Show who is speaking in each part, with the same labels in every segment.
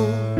Speaker 1: the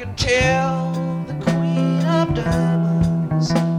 Speaker 1: can tell the queen of diamonds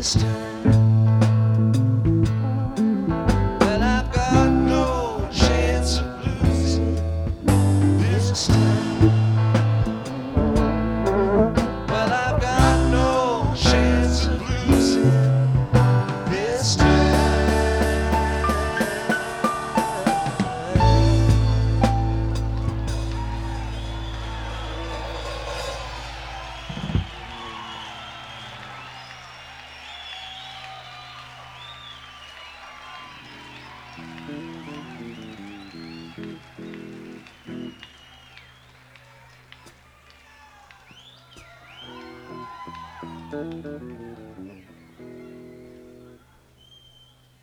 Speaker 1: this time.
Speaker 2: Música